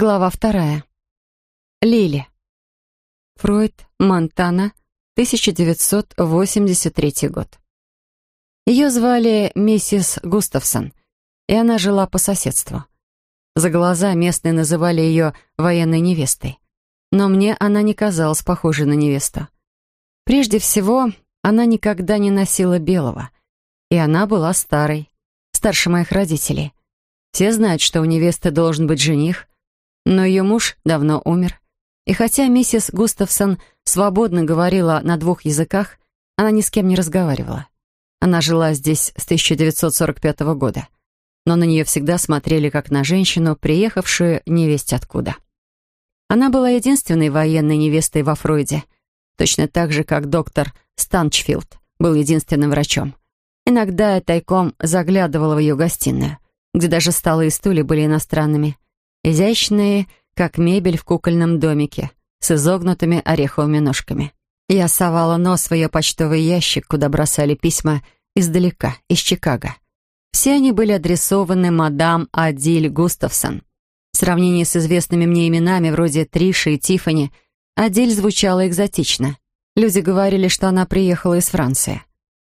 Глава вторая. Лили. Фройд, Монтана, 1983 год. Ее звали миссис Густавсон, и она жила по соседству. За глаза местные называли ее военной невестой. Но мне она не казалась похожей на невесту. Прежде всего, она никогда не носила белого. И она была старой, старше моих родителей. Все знают, что у невесты должен быть жених, но ее муж давно умер. И хотя миссис Густавсон свободно говорила на двух языках, она ни с кем не разговаривала. Она жила здесь с 1945 года, но на нее всегда смотрели как на женщину, приехавшую невесть откуда. Она была единственной военной невестой во Фройде, точно так же, как доктор Станчфилд был единственным врачом. Иногда я тайком заглядывала в ее гостиную, где даже столы и стулья были иностранными — изящные, как мебель в кукольном домике, с изогнутыми ореховыми ножками. Я совала нос в ее почтовый ящик, куда бросали письма издалека, из Чикаго. Все они были адресованы мадам Адиль Густавсон. В сравнении с известными мне именами, вроде Триши и Тиффани, Адиль звучала экзотично. Люди говорили, что она приехала из Франции.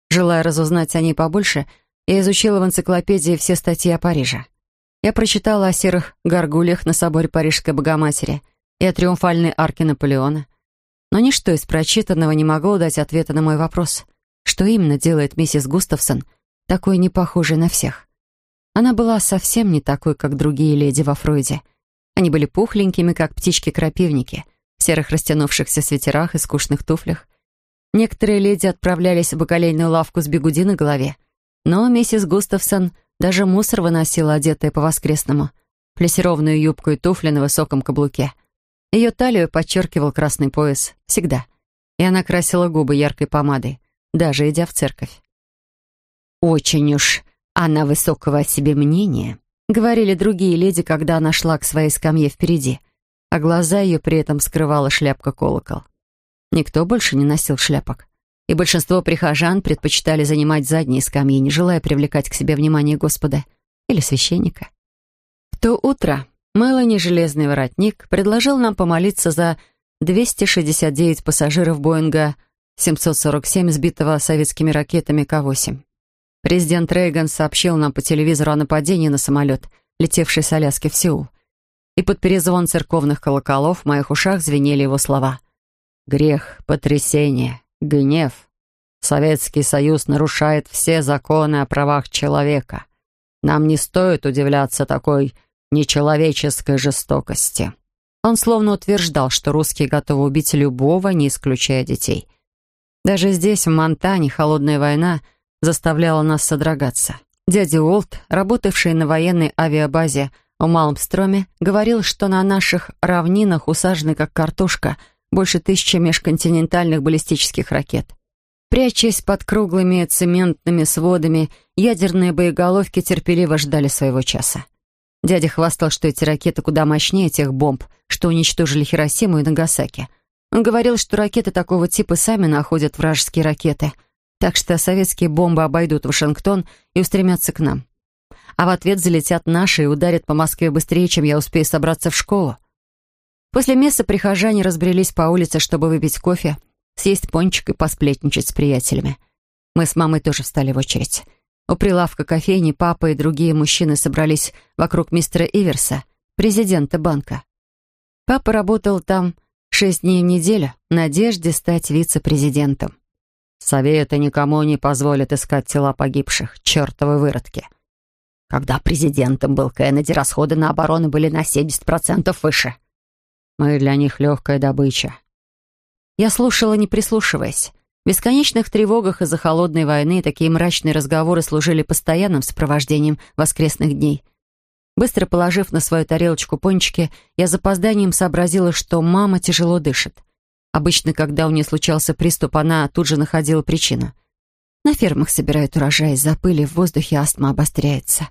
Желая разузнать о ней побольше, я изучила в энциклопедии все статьи о Париже. Я прочитала о серых горгульях на соборе Парижской Богоматери и о триумфальной арке Наполеона. Но ничто из прочитанного не могло дать ответа на мой вопрос. Что именно делает миссис Густавсон такой не похожей на всех? Она была совсем не такой, как другие леди во Фройде. Они были пухленькими, как птички-крапивники, в серых растянувшихся свитерах и скучных туфлях. Некоторые леди отправлялись в бакалейную лавку с бегуди на голове, но миссис Густавсон даже мусор выносила, одетая по-воскресному. Плессированную юбку и туфли на высоком каблуке. Ее талию подчеркивал красный пояс. Всегда. И она красила губы яркой помадой, даже идя в церковь. «Очень уж она высокого о себе мнения», — говорили другие леди, когда она шла к своей скамье впереди, а глаза ее при этом скрывала шляпка-колокол. Никто больше не носил шляпок и большинство прихожан предпочитали занимать задние скамьи, не желая привлекать к себе внимание Господа или священника. В то утро Мелани Железный Воротник предложил нам помолиться за 269 пассажиров Боинга 747, сбитого советскими ракетами К-8. Президент Рейган сообщил нам по телевизору о нападении на самолет, летевший с Аляски в Сеул. И под перезвон церковных колоколов в моих ушах звенели его слова. «Грех, потрясение, гнев. Советский Союз нарушает все законы о правах человека. Нам не стоит удивляться такой нечеловеческой жестокости. Он словно утверждал, что русские готовы убить любого, не исключая детей. Даже здесь, в Монтане, холодная война заставляла нас содрогаться. Дядя Уолт, работавший на военной авиабазе в Малмстроме, говорил, что на наших равнинах усажены как картошка – больше тысячи межконтинентальных баллистических ракет. Прячась под круглыми цементными сводами, ядерные боеголовки терпеливо ждали своего часа. Дядя хвастал, что эти ракеты куда мощнее тех бомб, что уничтожили Хиросиму и Нагасаки. Он говорил, что ракеты такого типа сами находят вражеские ракеты, так что советские бомбы обойдут Вашингтон и устремятся к нам. А в ответ залетят наши и ударят по Москве быстрее, чем я успею собраться в школу. После месса прихожане разбрелись по улице, чтобы выпить кофе, съесть пончик и посплетничать с приятелями. Мы с мамой тоже встали в очередь. У прилавка кофейни папа и другие мужчины собрались вокруг мистера Иверса, президента банка. Папа работал там шесть дней в неделю в надежде стать вице-президентом. Советы никому не позволят искать тела погибших, чертовы выродки. Когда президентом был Кеннеди, расходы на оборону были на 70% выше. Мы для них легкая добыча. Я слушала, не прислушиваясь. В бесконечных тревогах из-за холодной войны такие мрачные разговоры служили постоянным сопровождением воскресных дней. Быстро положив на свою тарелочку пончики, я запозданием сообразила, что мама тяжело дышит. Обычно, когда у нее случался приступ, она тут же находила причину. На фермах собирают урожай, из-за пыли в воздухе астма обостряется.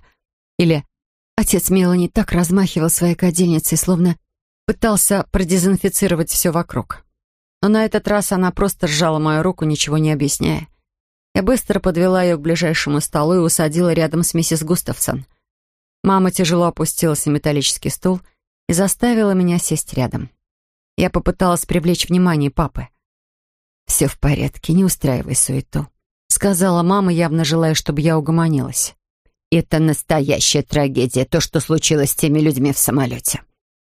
Или отец Мелани так размахивал своей кадильницей, словно пытался продезинфицировать все вокруг. Но на этот раз она просто сжала мою руку, ничего не объясняя. Я быстро подвела ее к ближайшему столу и усадила рядом с миссис Густавсон. Мама тяжело опустилась на металлический стул и заставила меня сесть рядом. Я попыталась привлечь внимание папы. «Все в порядке, не устраивай суету», — сказала мама, явно желая, чтобы я угомонилась. «Это настоящая трагедия, то, что случилось с теми людьми в самолете»,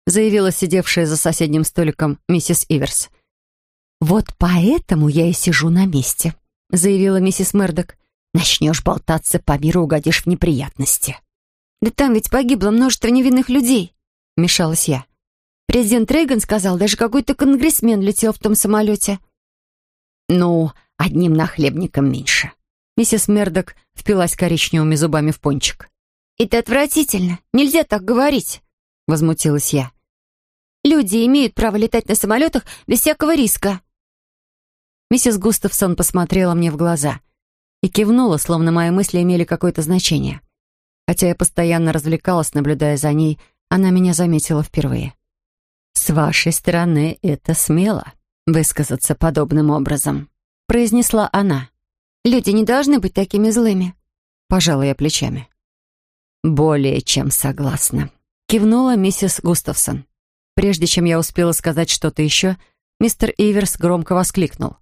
заявила сидевшая за соседним столиком миссис Иверс. «Вот поэтому я и сижу на месте», заявила миссис Мердок. «Начнешь болтаться по миру, угодишь в неприятности». «Да там ведь погибло множество невинных людей», — мешалась я. «Президент Рейган сказал, даже какой-то конгрессмен летел в том самолете». «Ну, одним нахлебником меньше». Миссис Мердок впилась коричневыми зубами в пончик. «Это отвратительно. Нельзя так говорить», — возмутилась я. «Люди имеют право летать на самолетах без всякого риска». Миссис Густавсон посмотрела мне в глаза и кивнула, словно мои мысли имели какое-то значение. Хотя я постоянно развлекалась, наблюдая за ней, она меня заметила впервые. «С вашей стороны это смело, высказаться подобным образом», — произнесла она. «Люди не должны быть такими злыми», — пожала я плечами. «Более чем согласна», — кивнула миссис Густавсон. Прежде чем я успела сказать что-то еще, мистер Иверс громко воскликнул.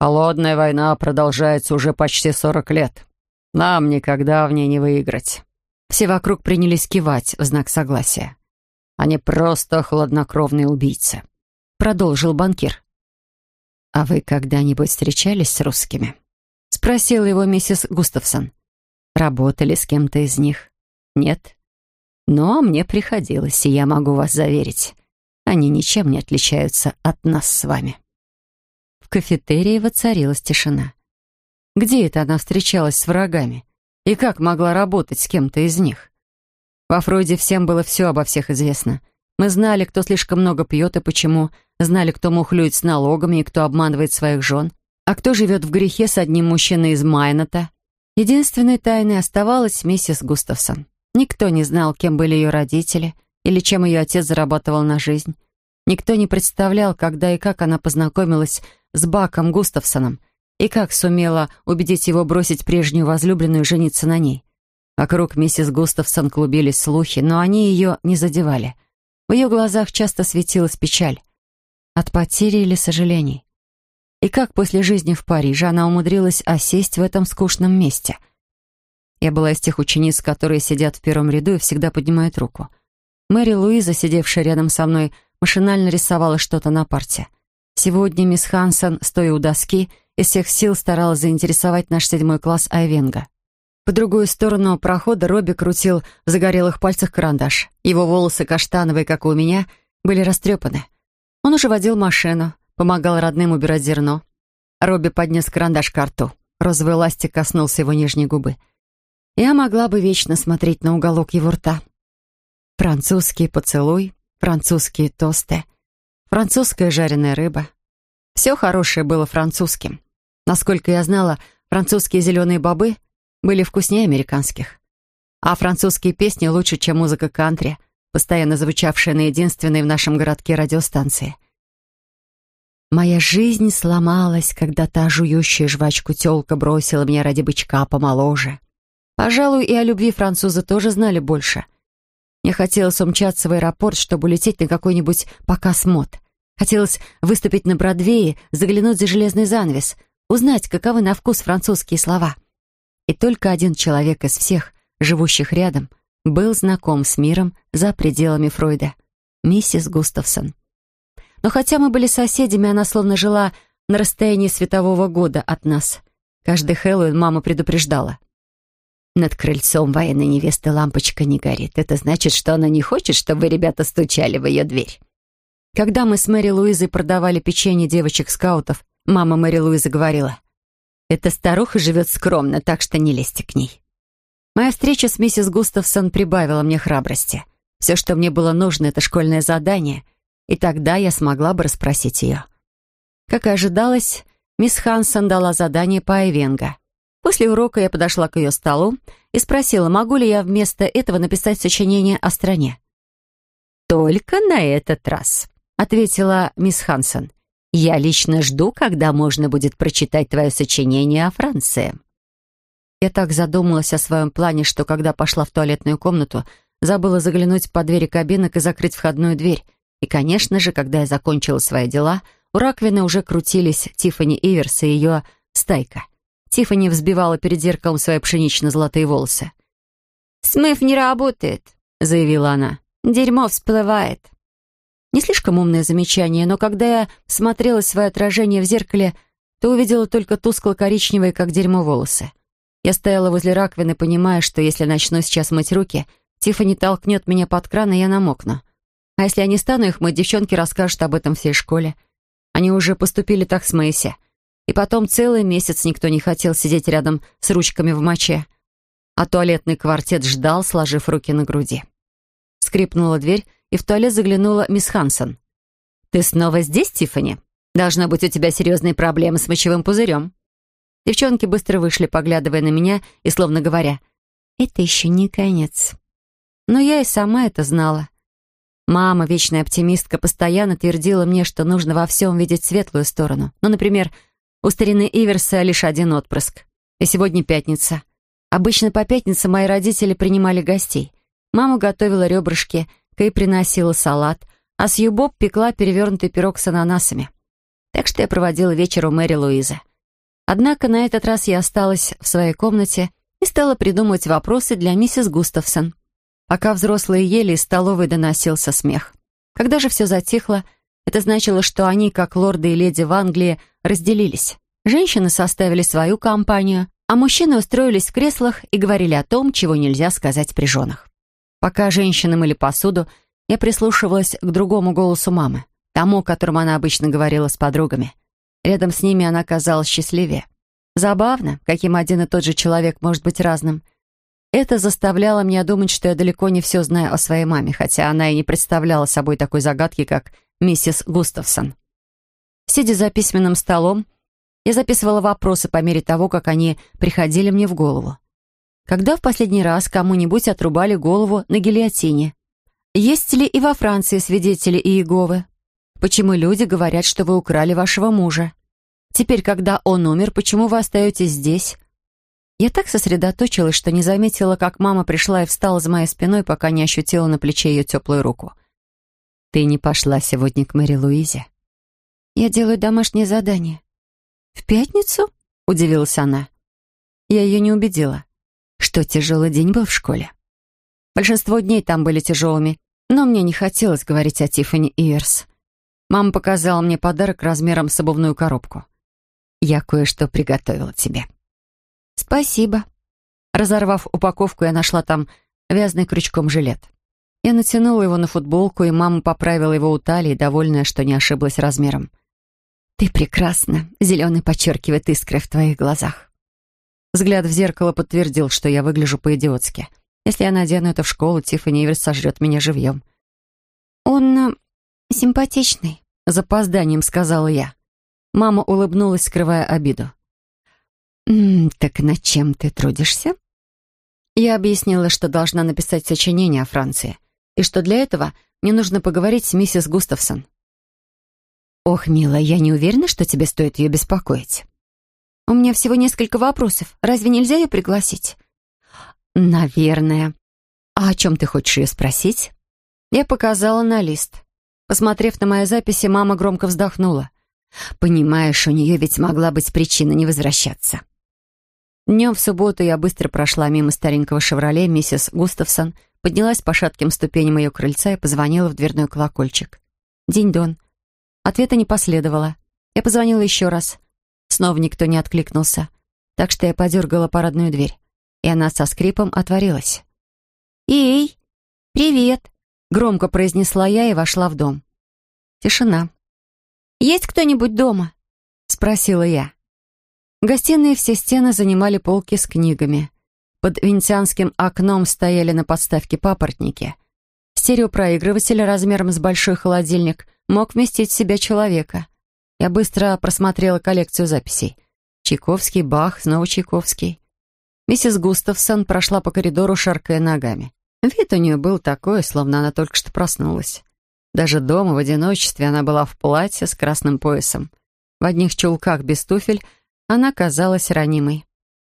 «Холодная война продолжается уже почти сорок лет. Нам никогда в ней не выиграть». Все вокруг принялись кивать в знак согласия. «Они просто хладнокровные убийцы», — продолжил банкир. «А вы когда-нибудь встречались с русскими?» — спросила его миссис Густавсон. «Работали с кем-то из них?» «Нет?» «Но мне приходилось, и я могу вас заверить, они ничем не отличаются от нас с вами». В кафетерии воцарилась тишина. Где это она встречалась с врагами? И как могла работать с кем-то из них? Во Фройде всем было все обо всех известно. Мы знали, кто слишком много пьет и почему, знали, кто мухлюет с налогами и кто обманывает своих жен, а кто живет в грехе с одним мужчиной из Майната. Единственной тайной оставалась миссис Густавсон. Никто не знал, кем были ее родители или чем ее отец зарабатывал на жизнь. Никто не представлял, когда и как она познакомилась с Баком Густавсоном и как сумела убедить его бросить прежнюю возлюбленную и жениться на ней. Вокруг миссис Густавсон клубились слухи, но они ее не задевали. В ее глазах часто светилась печаль. От потери или сожалений. И как после жизни в Париже она умудрилась осесть в этом скучном месте. Я была из тех учениц, которые сидят в первом ряду и всегда поднимают руку. Мэри Луиза, сидевшая рядом со мной, машинально рисовала что-то на парте. Сегодня мисс Хансон, стоя у доски, из всех сил старалась заинтересовать наш седьмой класс Айвенга. По другую сторону прохода Робби крутил в загорелых пальцах карандаш. Его волосы, каштановые, как у меня, были растрепаны. Он уже водил машину, помогал родным убирать зерно. Робби поднес карандаш к рту. Розовый ластик коснулся его нижней губы. Я могла бы вечно смотреть на уголок его рта. Французский поцелуй, французские тосты, французская жареная рыба. Все хорошее было французским. Насколько я знала, французские зеленые бобы были вкуснее американских. А французские песни лучше, чем музыка кантри, постоянно звучавшая на единственной в нашем городке радиостанции. Моя жизнь сломалась, когда та жующая жвачку тёлка бросила меня ради бычка помоложе. Пожалуй, и о любви французы тоже знали больше. Мне хотелось умчаться в аэропорт, чтобы улететь на какой-нибудь показ мод. Хотелось выступить на Бродвее, заглянуть за железный занавес, узнать, каковы на вкус французские слова. И только один человек из всех, живущих рядом, был знаком с миром за пределами Фройда — миссис Густавсон. Но хотя мы были соседями, она словно жила на расстоянии светового года от нас. Каждый Хэллоуин мама предупреждала. Над крыльцом военной невесты лампочка не горит. Это значит, что она не хочет, чтобы ребята стучали в ее дверь. Когда мы с Мэри Луизой продавали печенье девочек-скаутов, Мама Мэри Луиза говорила, «Эта старуха живет скромно, так что не лезьте к ней». Моя встреча с миссис Густавсон прибавила мне храбрости. Все, что мне было нужно, это школьное задание, и тогда я смогла бы расспросить ее. Как и ожидалось, мисс Хансон дала задание по Айвенга. После урока я подошла к ее столу и спросила, могу ли я вместо этого написать сочинение о стране. «Только на этот раз», — ответила мисс Хансон. Я лично жду, когда можно будет прочитать твое сочинение о Франции». Я так задумалась о своем плане, что когда пошла в туалетную комнату, Забыла заглянуть под двери кабинок и закрыть входную дверь. И, конечно же, когда я закончила свои дела, у раковины уже крутились Тиффани Иверс и ее стайка. Тиффани взбивала перед зеркалом свои пшенично-золотые волосы. «Смыв не работает», — заявила она. «Дерьмо всплывает». Не слишком умное замечание, но когда я смотрела свое отражение в зеркале, то увидела только тускло-коричневые, как дерьмо, волосы. Я стояла возле раковины, понимая, что если начну сейчас мыть руки, Тиффани толкнет меня под кран, и я намокну. А если я не стану их мыть, девчонки расскажут об этом всей школе. Они уже поступили так с Мэйси. И потом целый месяц никто не хотел сидеть рядом с ручками в моче. А туалетный квартет ждал, сложив руки на груди. Скрипнула дверь, и в туалет заглянула мисс Хансон. «Ты снова здесь, Тиффани? Должно быть, у тебя серьезные проблемы с мочевым пузырем». Девчонки быстро вышли, поглядывая на меня и словно говоря, «Это еще не конец». Но я и сама это знала. Мама, вечная оптимистка, постоянно твердила мне, что нужно во всем видеть светлую сторону. Ну, например, у старины Иверса лишь один отпрыск. И сегодня пятница. Обычно по пятницам мои родители принимали гостей. Мама готовила ребрышки, Кэй приносила салат, а Сью Боб пекла перевернутый пирог с ананасами. Так что я проводила вечер у Мэри Луизы. Однако на этот раз я осталась в своей комнате и стала придумывать вопросы для миссис Густавсон. Пока взрослые ели, из столовой доносился смех. Когда же все затихло, это значило, что они, как лорды и леди в Англии, разделились. Женщины составили свою компанию, а мужчины устроились в креслах и говорили о том, чего нельзя сказать при женах. Пока женщины мыли посуду, я прислушивалась к другому голосу мамы, тому, которым она обычно говорила с подругами. Рядом с ними она казалась счастливее. Забавно, каким один и тот же человек может быть разным — это заставляло меня думать, что я далеко не все знаю о своей маме, хотя она и не представляла собой такой загадки, как миссис Густавсон. Сидя за письменным столом, я записывала вопросы по мере того, как они приходили мне в голову. Когда в последний раз кому-нибудь отрубали голову на гильотине? Есть ли и во Франции свидетели Иеговы? Почему люди говорят, что вы украли вашего мужа? Теперь, когда он умер, почему вы остаетесь здесь? Я так сосредоточилась, что не заметила, как мама пришла и встала за моей спиной, пока не ощутила на плече ее теплую руку. «Ты не пошла сегодня к Мэри Луизе?» «Я делаю домашнее задание». «В пятницу?» — удивилась она. Я ее не убедила. Что, тяжелый день был в школе? Большинство дней там были тяжелыми, но мне не хотелось говорить о Тиффани Иверс. Мама показала мне подарок размером с обувную коробку. «Я кое-что приготовила тебе». «Спасибо». Разорвав упаковку, я нашла там вязаный крючком жилет. Я натянула его на футболку, и мама поправила его у талии, довольная, что не ошиблась размером. «Ты прекрасна!» — зеленый подчеркивает искры в твоих глазах. Взгляд в зеркало подтвердил, что я выгляжу по-идиотски. Если я надену это в школу, Тиффани Иверс сожрет меня живьем. «Он э, симпатичный», — запозданием сказала я. Мама улыбнулась, скрывая обиду. «М -м, «Так над чем ты трудишься?» Я объяснила, что должна написать сочинение о Франции, и что для этого мне нужно поговорить с миссис Густавсон. «Ох, милая, я не уверена, что тебе стоит ее беспокоить». «У меня всего несколько вопросов. Разве нельзя ее пригласить?» «Наверное. А о чем ты хочешь ее спросить?» Я показала на лист. Посмотрев на мои записи, мама громко вздохнула. «Понимаешь, у нее ведь могла быть причина не возвращаться». Днем в субботу я быстро прошла мимо старенького «Шевроле» миссис Густавсон, поднялась по шатким ступеням ее крыльца и позвонила в дверной колокольчик. «День-дон». Ответа не последовало. Я позвонила еще раз. Снова никто не откликнулся. Так что я подергала парадную дверь, и она со скрипом отворилась. «Эй, привет!» — громко произнесла я и вошла в дом. Тишина. «Есть кто-нибудь дома?» — спросила я. В гостиной все стены занимали полки с книгами. Под венецианским окном стояли на подставке папоротники. Стереопроигрыватель размером с большой холодильник мог вместить в себя человека. Я быстро просмотрела коллекцию записей. Чайковский, Бах, снова Чайковский. Миссис Густавсон прошла по коридору, шаркая ногами. Вид у нее был такой, словно она только что проснулась. Даже дома, в одиночестве, она была в платье с красным поясом. В одних чулках без туфель она казалась ранимой.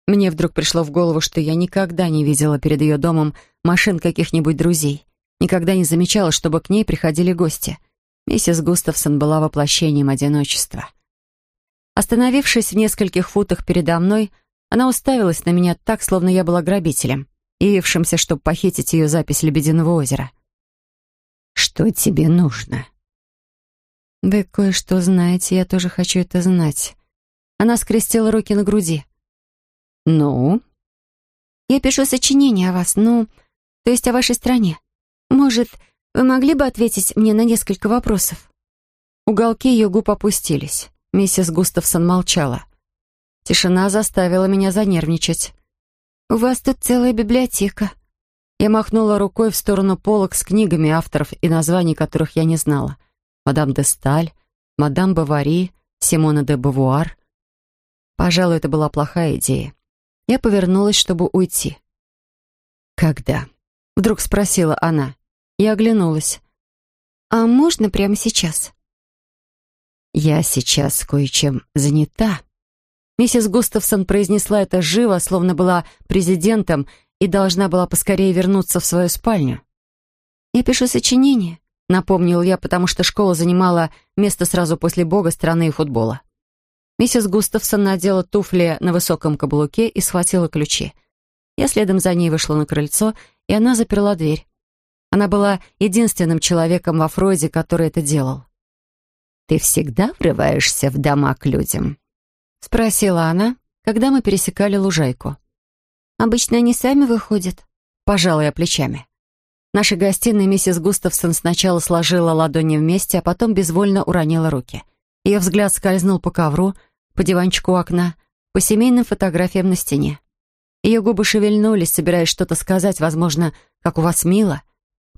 Мне вдруг пришло в голову, что я никогда не видела перед ее домом машин каких-нибудь друзей, никогда не замечала, чтобы к ней приходили гости. Миссис Густавсон была воплощением одиночества. Остановившись в нескольких футах передо мной, она уставилась на меня так, словно я была грабителем, явившимся, чтобы похитить ее запись «Лебединого озера». «Что тебе нужно?» «Вы кое-что знаете, я тоже хочу это знать». Она скрестила руки на груди. «Ну?» «Я пишу сочинение о вас, ну, то есть о вашей стране. Может, вы могли бы ответить мне на несколько вопросов?» Уголки ее губ опустились. Миссис Густавсон молчала. Тишина заставила меня занервничать. «У вас тут целая библиотека». Я махнула рукой в сторону полок с книгами авторов и названий которых я не знала. «Мадам де Сталь», «Мадам Бавари», «Симона де Бавуар». Пожалуй, это была плохая идея. Я повернулась, чтобы уйти. «Когда?» — вдруг спросила она. Я оглянулась. «А можно прямо сейчас?» «Я сейчас кое-чем занята». Миссис Густавсон произнесла это живо, словно была президентом и должна была поскорее вернуться в свою спальню. «Я пишу сочинение», — напомнил я, потому что школа занимала место сразу после бога страны и футбола. Миссис Густавсон надела туфли на высоком каблуке и схватила ключи. Я следом за ней вышла на крыльцо, и она заперла дверь. Она была единственным человеком во Фройде, который это делал. «Ты всегда врываешься в дома к людям?» — спросила она, когда мы пересекали лужайку. «Обычно они сами выходят», — пожала я плечами. В нашей миссис Густавсон сначала сложила ладони вместе, а потом безвольно уронила руки. Ее взгляд скользнул по ковру, по диванчику окна, по семейным фотографиям на стене. Ее губы шевельнулись, собираясь что-то сказать, возможно, как у вас мило,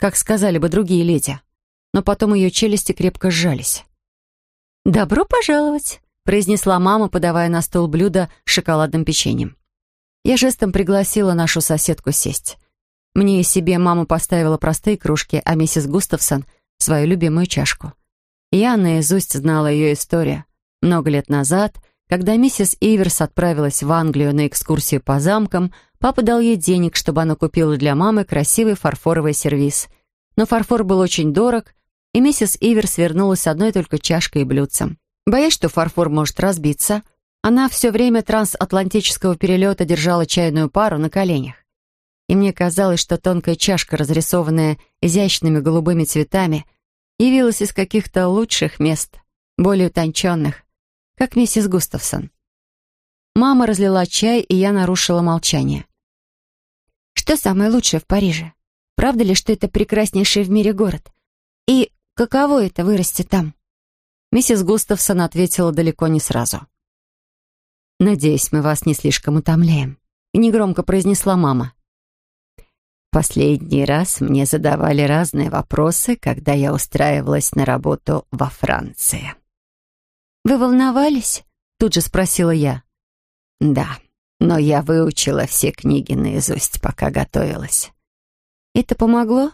как сказали бы другие леди. Но потом ее челюсти крепко сжались. «Добро пожаловать», — произнесла мама, подавая на стол блюдо с шоколадным печеньем. Я жестом пригласила нашу соседку сесть. Мне и себе мама поставила простые кружки, а миссис Густавсон — свою любимую чашку. Я наизусть знала ее историю. Много лет назад, когда миссис Иверс отправилась в Англию на экскурсию по замкам, папа дал ей денег, чтобы она купила для мамы красивый фарфоровый сервиз. Но фарфор был очень дорог, и миссис Иверс вернулась одной только чашкой и блюдцем. Боясь, что фарфор может разбиться, она все время трансатлантического перелета держала чайную пару на коленях. И мне казалось, что тонкая чашка, разрисованная изящными голубыми цветами, явилась из каких-то лучших мест, более утонченных, как миссис Густавсон. Мама разлила чай, и я нарушила молчание. «Что самое лучшее в Париже? Правда ли, что это прекраснейший в мире город? И Каково это вырасти там?» Миссис Густавсон ответила далеко не сразу. «Надеюсь, мы вас не слишком утомляем», — негромко произнесла мама. «Последний раз мне задавали разные вопросы, когда я устраивалась на работу во Франции». «Вы волновались?» — тут же спросила я. «Да, но я выучила все книги наизусть, пока готовилась». «Это помогло?»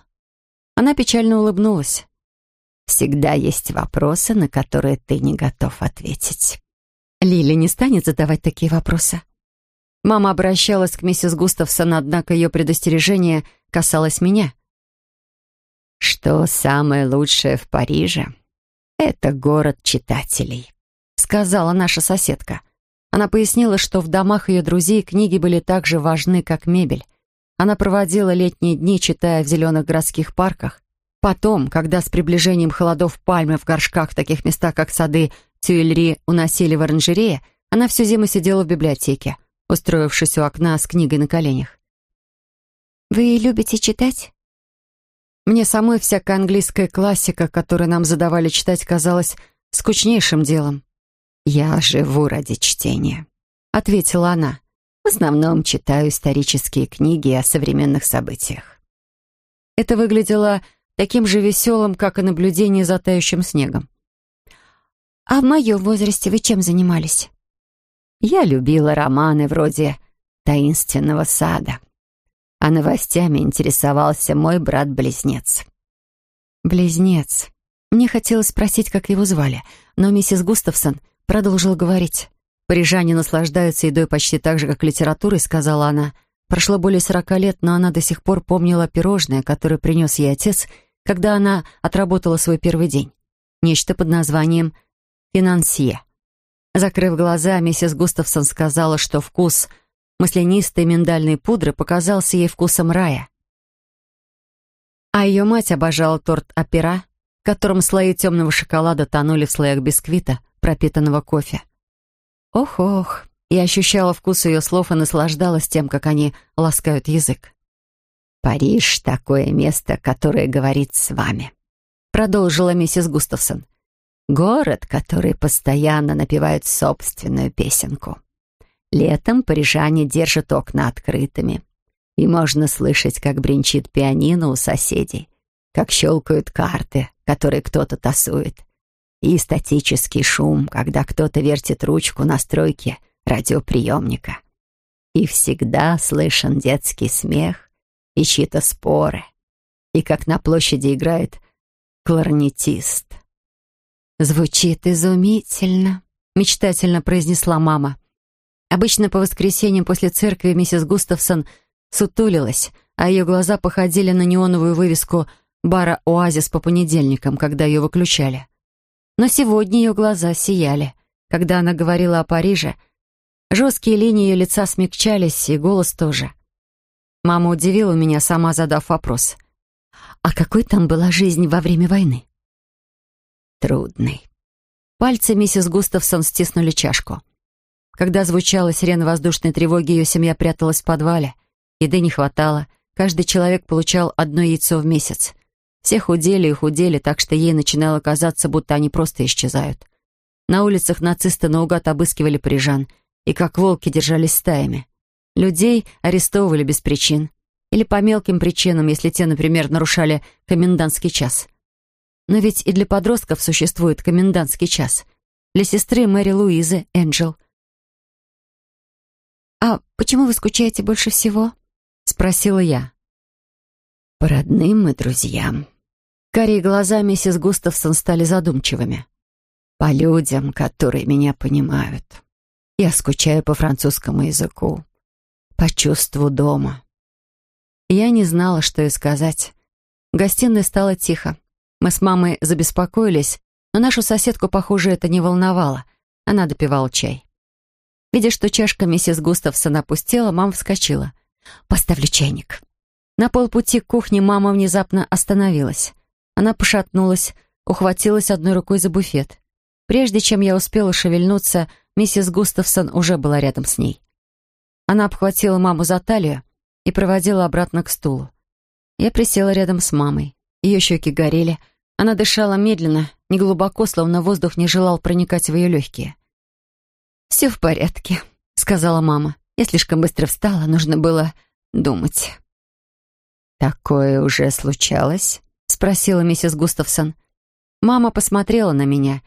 Она печально улыбнулась. Всегда есть вопросы, на которые ты не готов ответить. Лили не станет задавать такие вопросы. Мама обращалась к миссис Густавсон, однако ее предостережение касалось меня. «Что самое лучшее в Париже? Это город читателей», — сказала наша соседка. Она пояснила, что в домах ее друзей книги были так же важны, как мебель. Она проводила летние дни, читая в зеленых городских парках, Потом, когда с приближением холодов пальмы в горшках в таких местах, как сады Тюильри, уносили в оранжерее, она всю зиму сидела в библиотеке, устроившись у окна с книгой на коленях. «Вы любите читать?» Мне самой всякая английская классика, которую нам задавали читать, казалась скучнейшим делом. «Я живу ради чтения», — ответила она. «В основном читаю исторические книги о современных событиях». Это выглядело таким же веселым, как и наблюдение за тающим снегом. «А в моем возрасте вы чем занимались?» «Я любила романы вроде «Таинственного сада», а новостями интересовался мой брат-близнец. «Близнец». Мне хотелось спросить, как его звали, но миссис Густавсон продолжила говорить. «Парижане наслаждаются едой почти так же, как литературой», — сказала она. Прошло более сорока лет, но она до сих пор помнила пирожное, которое принес ей отец, когда она отработала свой первый день. Нечто под названием «финансье». Закрыв глаза, миссис Густавсон сказала, что вкус маслянистой миндальной пудры показался ей вкусом рая. А ее мать обожала торт опера, в котором слои темного шоколада тонули в слоях бисквита, пропитанного кофе. Ох-ох, я ощущала вкус ее слов и наслаждалась тем, как они ласкают язык. «Париж — такое место, которое говорит с вами», — продолжила миссис Густавсон. «Город, который постоянно напевает собственную песенку. Летом парижане держат окна открытыми, и можно слышать, как бренчит пианино у соседей, как щелкают карты, которые кто-то тасует, и статический шум, когда кто-то вертит ручку настройки радиоприемника. И всегда слышен детский смех и чьи-то споры, и как на площади играет кларнетист. «Звучит изумительно», — мечтательно произнесла мама. Обычно по воскресеньям после церкви миссис Густавсон — сутулилась, а ее глаза походили на неоновую вывеску бара «Оазис» по понедельникам, когда ее выключали. Но сегодня ее глаза сияли. Когда она говорила о Париже, жесткие линии ее лица смягчались, и голос тоже. Мама удивила меня, сама задав вопрос. «А какой там была жизнь во время войны?» «Трудный». Пальцы миссис Густавсон стиснули чашку. Когда звучала сирена воздушной тревоги, ее семья пряталась в подвале — Еды не хватало. Каждый человек получал одно яйцо в месяц. Все худели и худели, так что ей начинало казаться, будто они просто исчезают. На улицах нацисты наугад обыскивали парижан и как волки держались стаями. Людей арестовывали без причин. Или по мелким причинам, если те, например, нарушали комендантский час. Но ведь и для подростков существует комендантский час. Для сестры Мэри Луизы, Энджел. «А почему вы скучаете больше всего?» спросила я. «По родным и друзьям». Карие глаза миссис Густавсон стали задумчивыми. «По людям, которые меня понимают. Я скучаю по французскому языку, по чувству дома». Я не знала, что и сказать. В гостиной стало тихо. Мы с мамой забеспокоились, но нашу соседку, похоже, это не волновало. Она допивала чай. Видя, что чашка миссис Густавсон опустела, мама вскочила. Поставлю чайник». На полпути к кухне мама внезапно остановилась. Она пошатнулась, ухватилась одной рукой за буфет. Прежде чем я успела шевельнуться, миссис Густавсон уже была рядом с ней. Она обхватила маму за талию и проводила обратно к стулу. Я присела рядом с мамой. Ее щеки горели. Она дышала медленно, неглубоко, словно воздух не желал проникать в ее легкие. «Все в порядке», — сказала мама. Я слишком быстро встала, нужно было думать. «Такое уже случалось?» — спросила миссис Густавсон. Мама посмотрела на меня,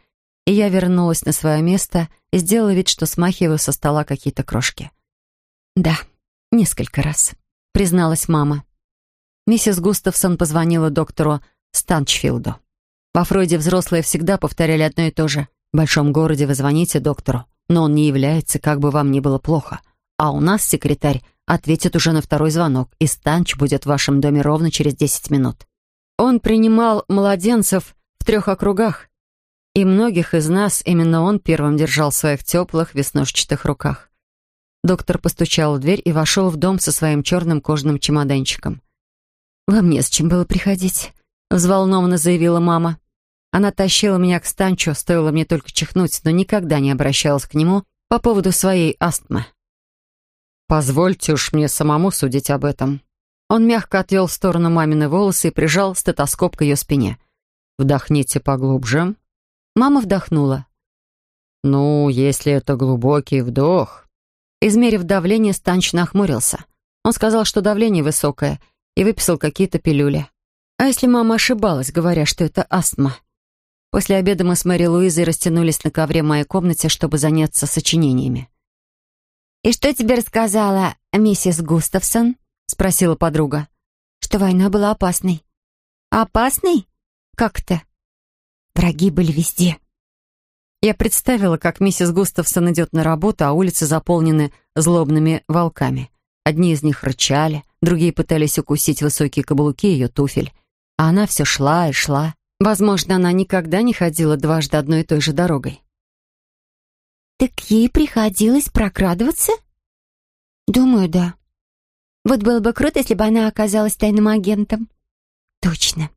и я вернулась на свое место и сделала вид, что смахиваю со стола какие-то крошки. «Да, несколько раз», — призналась мама. Миссис Густавсон позвонила доктору Станчфилду. Во Фройде взрослые всегда повторяли одно и то же. «В большом городе вы звоните доктору, но он не является, как бы вам ни было плохо. А у нас секретарь ответит уже на второй звонок, и Станч будет в вашем доме ровно через десять минут. Он принимал младенцев в трех округах, и многих из нас именно он первым держал в своих теплых веснушчатых руках. Доктор постучал в дверь и вошел в дом со своим черным кожаным чемоданчиком. «Вам не с чем было приходить», — взволнованно заявила мама. Она тащила меня к Станчу, стоило мне только чихнуть, но никогда не обращалась к нему по поводу своей астмы. «Позвольте уж мне самому судить об этом». Он мягко отвел в сторону мамины волосы и прижал стетоскоп к ее спине. «Вдохните поглубже». Мама вдохнула. «Ну, если это глубокий вдох...» Измерив давление, Станч нахмурился. Он сказал, что давление высокое, и выписал какие-то пилюли. А если мама ошибалась, говоря, что это астма? После обеда мы с Мэри Луизой растянулись на ковре моей комнате, чтобы заняться сочинениями. «И что тебе рассказала миссис Густавсон?» — спросила подруга. «Что война была опасной». «Опасной? Как то «Враги были везде». Я представила, как миссис Густавсон идет на работу, а улицы заполнены злобными волками. Одни из них рычали, другие пытались укусить высокие каблуки ее туфель. А она все шла и шла. Возможно, она никогда не ходила дважды одной и той же дорогой. «Так ей приходилось прокрадываться?» «Думаю, да. Вот было бы круто, если бы она оказалась тайным агентом». «Точно».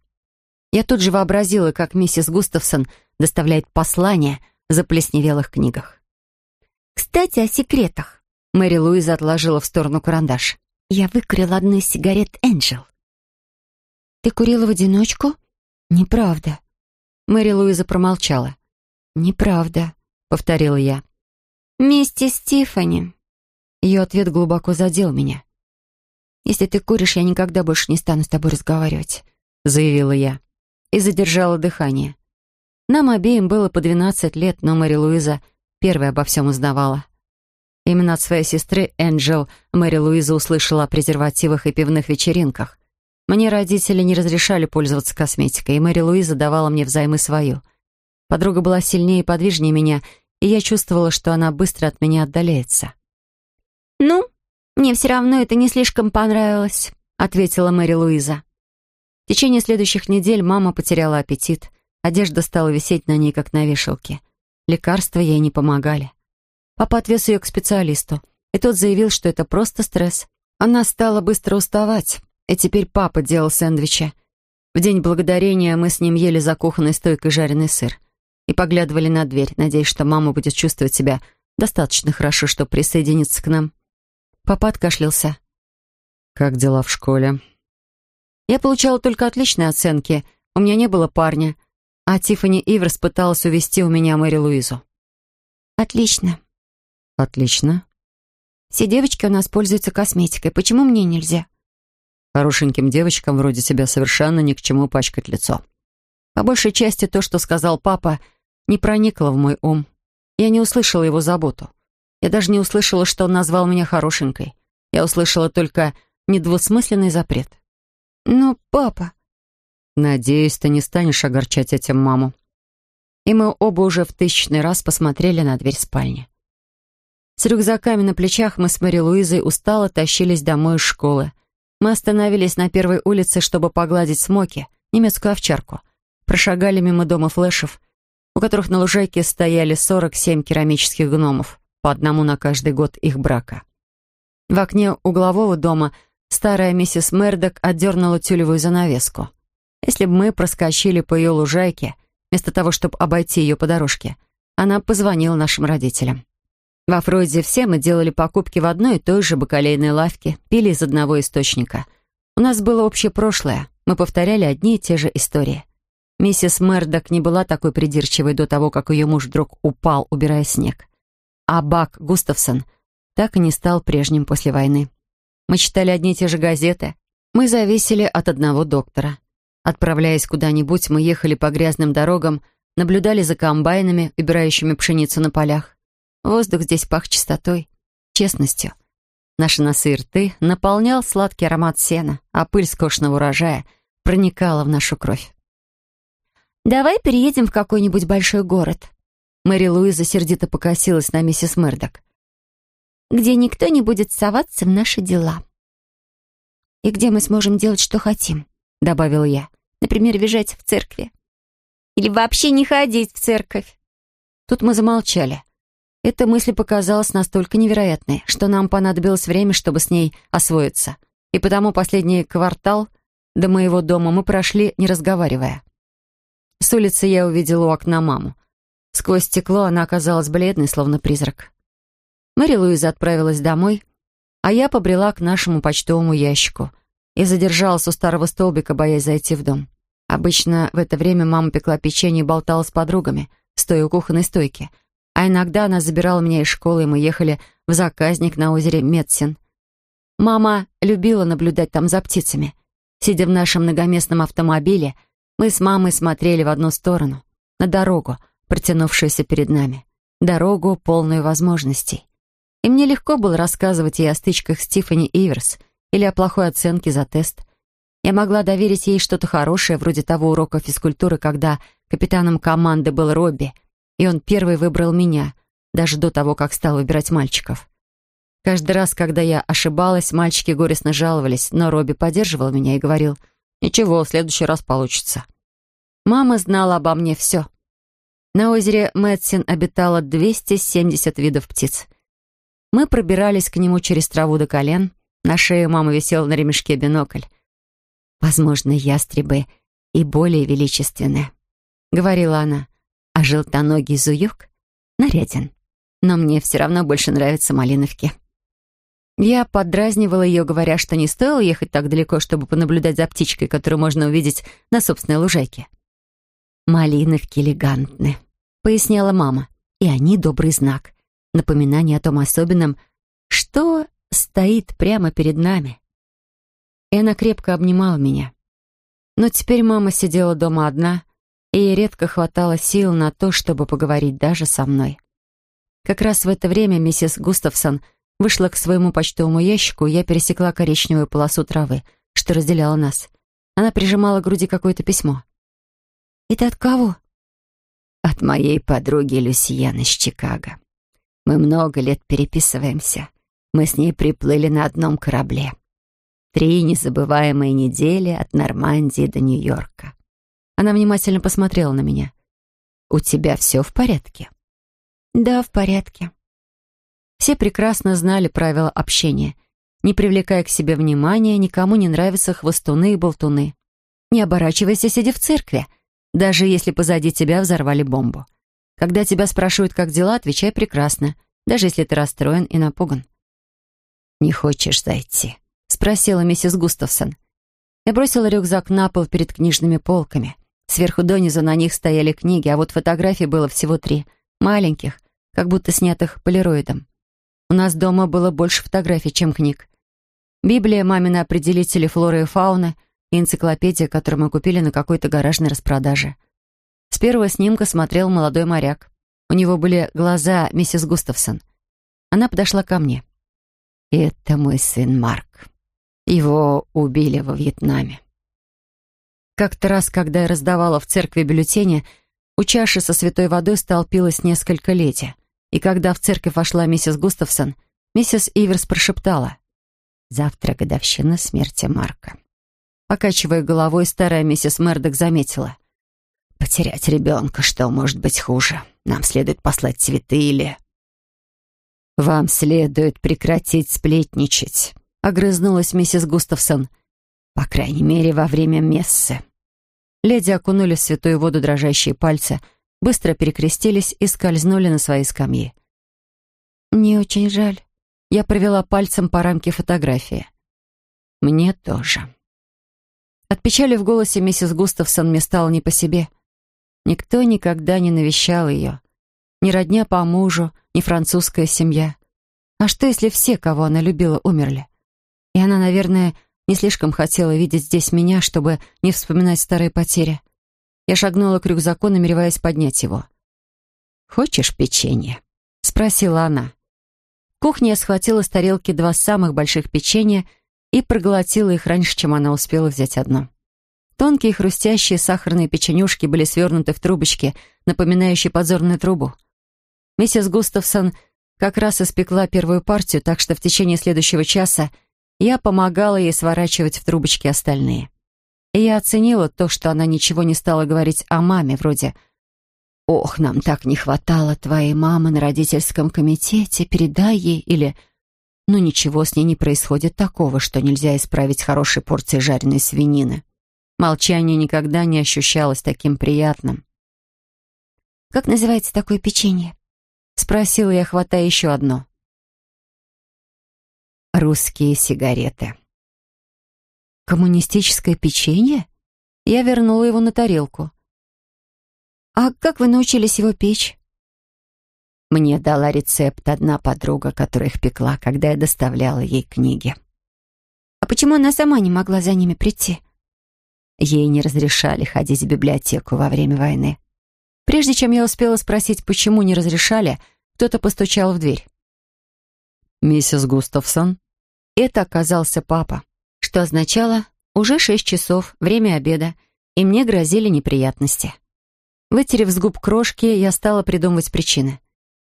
Я тут же вообразила, как миссис Густавсон доставляет послание — заплесневелых книгах. «Кстати, о секретах». Мэри Луиза отложила в сторону карандаш. «Я выкурила одну из сигарет Энджел». «Ты курила в одиночку?» «Неправда». Мэри Луиза промолчала. «Неправда», — повторила я. «Вместе с Тиффани». Ее ответ глубоко задел меня. «Если ты куришь, я никогда больше не стану с тобой разговаривать», — заявила я. И задержала дыхание. Нам обеим было по 12 лет, но Мэри Луиза первая обо всем узнавала. Именно от своей сестры Энджел Мэри Луиза услышала о презервативах и пивных вечеринках. Мне родители не разрешали пользоваться косметикой, и Мэри Луиза давала мне взаймы свою. Подруга была сильнее и подвижнее меня, и я чувствовала, что она быстро от меня отдаляется. «Ну, мне все равно это не слишком понравилось», — ответила Мэри Луиза. В течение следующих недель мама потеряла аппетит. Одежда стала висеть на ней, как на вешалке. Лекарства ей не помогали. Папа отвез ее к специалисту, и тот заявил, что это просто стресс. Она стала быстро уставать, и теперь папа делал сэндвичи. В день благодарения мы с ним ели за кухонной стойкой жареный сыр и поглядывали на дверь, надеясь, что мама будет чувствовать себя достаточно хорошо, чтобы присоединиться к нам. Папа откашлялся. «Как дела в школе?» Я получала только отличные оценки. У меня не было парня, а Тиффани Иверс пыталась увести у меня Мэри Луизу. «Отлично». «Отлично». «Все девочки у нас пользуются косметикой. Почему мне нельзя?» «Хорошеньким девочкам вроде тебя совершенно ни к чему пачкать лицо». По большей части то, что сказал папа, не проникло в мой ум. Я не услышала его заботу. Я даже не услышала, что он назвал меня хорошенькой. Я услышала только недвусмысленный запрет. «Но, папа...» Надеюсь, ты не станешь огорчать этим маму. И мы оба уже в тысячный раз посмотрели на дверь спальни. С рюкзаками на плечах мы с Мэри Луизой устало тащились домой из школы. Мы остановились на первой улице, чтобы погладить Смоки, немецкую овчарку. Прошагали мимо дома флешев, у которых на лужайке стояли 47 керамических гномов, по одному на каждый год их брака. В окне углового дома старая миссис Мердок отдернула тюлевую занавеску. Если бы мы проскочили по ее лужайке, вместо того, чтобы обойти ее по дорожке, она позвонила нашим родителям. Во Фройде все мы делали покупки в одной и той же бакалейной лавке, пили из одного источника. У нас было общее прошлое, мы повторяли одни и те же истории. Миссис Мердок не была такой придирчивой до того, как ее муж вдруг упал, убирая снег. А Бак Густавсон так и не стал прежним после войны. Мы читали одни и те же газеты. Мы зависели от одного доктора. Отправляясь куда-нибудь, мы ехали по грязным дорогам, наблюдали за комбайнами, убирающими пшеницу на полях. Воздух здесь пах чистотой, честностью. Наши носы и рты наполнял сладкий аромат сена, а пыль скошного урожая проникала в нашу кровь. «Давай переедем в какой-нибудь большой город». Мэри Луиза сердито покосилась на миссис Мердок. «Где никто не будет соваться в наши дела. И где мы сможем делать, что хотим», — добавила я. Например, бежать в церкви. Или вообще не ходить в церковь. Тут мы замолчали. Эта мысль показалась настолько невероятной, что нам понадобилось время, чтобы с ней освоиться. И потому последний квартал до моего дома мы прошли, не разговаривая. С улицы я увидела у окна маму. Сквозь стекло она оказалась бледной, словно призрак. Мэри Луиза отправилась домой, а я побрела к нашему почтовому ящику и задержалась у старого столбика, боясь зайти в дом. Обычно в это время мама пекла печенье и болтала с подругами, стоя у кухонной стойки. А иногда она забирала меня из школы, и мы ехали в заказник на озере Медсин. Мама любила наблюдать там за птицами. Сидя в нашем многоместном автомобиле, мы с мамой смотрели в одну сторону, на дорогу, протянувшуюся перед нами. Дорогу, полную возможностей. И мне легко было рассказывать ей о стычках с Тиффани Иверс или о плохой оценке за тест — я могла доверить ей что-то хорошее, вроде того урока физкультуры, когда капитаном команды был Робби, и он первый выбрал меня, даже до того, как стал выбирать мальчиков. Каждый раз, когда я ошибалась, мальчики горестно жаловались, но Робби поддерживал меня и говорил, «Ничего, в следующий раз получится». Мама знала обо мне все. На озере Мэтсин обитало 270 видов птиц. Мы пробирались к нему через траву до колен. На шее мамы висел на ремешке бинокль. «Возможно, ястребы и более величественны», — говорила она. «А желтоногий зуюк наряден. Но мне все равно больше нравятся малиновки». Я подразнивала ее, говоря, что не стоило ехать так далеко, чтобы понаблюдать за птичкой, которую можно увидеть на собственной лужайке. «Малиновки элегантны», — поясняла мама. «И они добрый знак, напоминание о том особенном, что стоит прямо перед нами». И она крепко обнимала меня. Но теперь мама сидела дома одна, и ей редко хватало сил на то, чтобы поговорить даже со мной. Как раз в это время миссис Густавсон вышла к своему почтовому ящику, и я пересекла коричневую полосу травы, что разделяла нас. Она прижимала к груди какое-то письмо. «Это от кого?» «От моей подруги Люсьен из Чикаго. Мы много лет переписываемся. Мы с ней приплыли на одном корабле. Три незабываемые недели от Нормандии до Нью-Йорка». Она внимательно посмотрела на меня. «У тебя все в порядке?» «Да, в порядке». Все прекрасно знали правила общения. Не привлекая к себе внимания, никому не нравятся хвостуны и болтуны. Не оборачивайся, сидя в церкви даже если позади тебя взорвали бомбу. Когда тебя спрашивают, как дела, отвечай прекрасно, даже если ты расстроен и напуган. «Не хочешь зайти?» — спросила миссис Густавсон. Я бросила рюкзак на пол перед книжными полками. Сверху донизу на них стояли книги, а вот фотографий было всего три, маленьких, как будто снятых полироидом. У нас дома было больше фотографий, чем книг. Библия, мамины определители флоры и фауны, энциклопедия, которую мы купили на какой-то гаражной распродаже. С первого снимка смотрел молодой моряк. У него были глаза миссис Густавсон. Она подошла ко мне. «Это мой сын Марк. Его убили во Вьетнаме». Как-то раз, когда я раздавала в церкви бюллетени, у чаши со святой водой столпилось несколько леди. И когда в церковь вошла миссис Густавсон, миссис Иверс прошептала. «Завтра годовщина смерти Марка». Покачивая головой, старая миссис Мердок заметила. «Потерять ребенка, что может быть хуже? Нам следует послать цветы или...» «Вам следует прекратить сплетничать», — огрызнулась миссис Густавсон. «По крайней мере, во время мессы». Леди окунули в святую воду дрожащие пальцы, быстро перекрестились и скользнули на свои скамьи. «Мне очень жаль». Я провела пальцем по рамке фотографии. «Мне тоже». От печали в голосе миссис Густавсон мне стало не по себе. Никто никогда не навещал ее. Ни родня по мужу, ни французская семья. А что, если все, кого она любила, умерли? И она, наверное, не слишком хотела видеть здесь меня, чтобы не вспоминать старые потери. Я шагнула к рюкзаку, намереваясь поднять его. «Хочешь печенье?» — спросила она. В кухне я схватила с тарелки два самых больших печенья — и проглотила их раньше, чем она успела взять одно. Тонкие хрустящие сахарные печенюшки были свернуты в трубочки, напоминающие подзорную трубу. Миссис Густавсон как раз испекла первую партию, так что в течение следующего часа я помогала ей сворачивать в трубочки остальные. И я оценила то, что она ничего не стала говорить о маме, вроде «Ох, нам так не хватало твоей мамы на родительском комитете, передай ей» или но ничего с ней не происходит такого, что нельзя исправить хорошей порцией жареной свинины. Молчание никогда не ощущалось таким приятным. «Как называется такое печенье?» — спросила я, хватая еще одно. «Русские сигареты». «Коммунистическое печенье?» Я вернула его на тарелку. «А как вы научились его печь?» Мне дала рецепт одна подруга, которая их пекла, когда я доставляла ей книги. А почему она сама не могла за ними прийти? Ей не разрешали ходить в библиотеку во время войны. Прежде чем я успела спросить, почему не разрешали, кто-то постучал в дверь. «Миссис Густавсон?» Это оказался папа, что означало «уже шесть часов, время обеда, и мне грозили неприятности». Вытерев с губ крошки, я стала придумывать причины.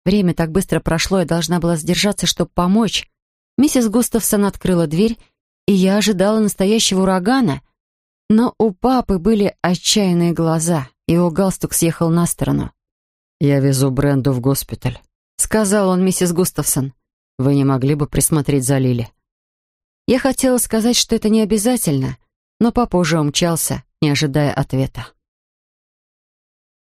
Время так быстро прошло, я должна была сдержаться, чтобы помочь. Миссис Густавсон открыла дверь, и я ожидала настоящего урагана. Но у папы были отчаянные глаза, его галстук съехал на сторону. «Я везу Бренду в госпиталь», — сказал он миссис Густавсон. «Вы не могли бы присмотреть за Лили?» Я хотела сказать, что это не обязательно, но папа уже умчался, не ожидая ответа.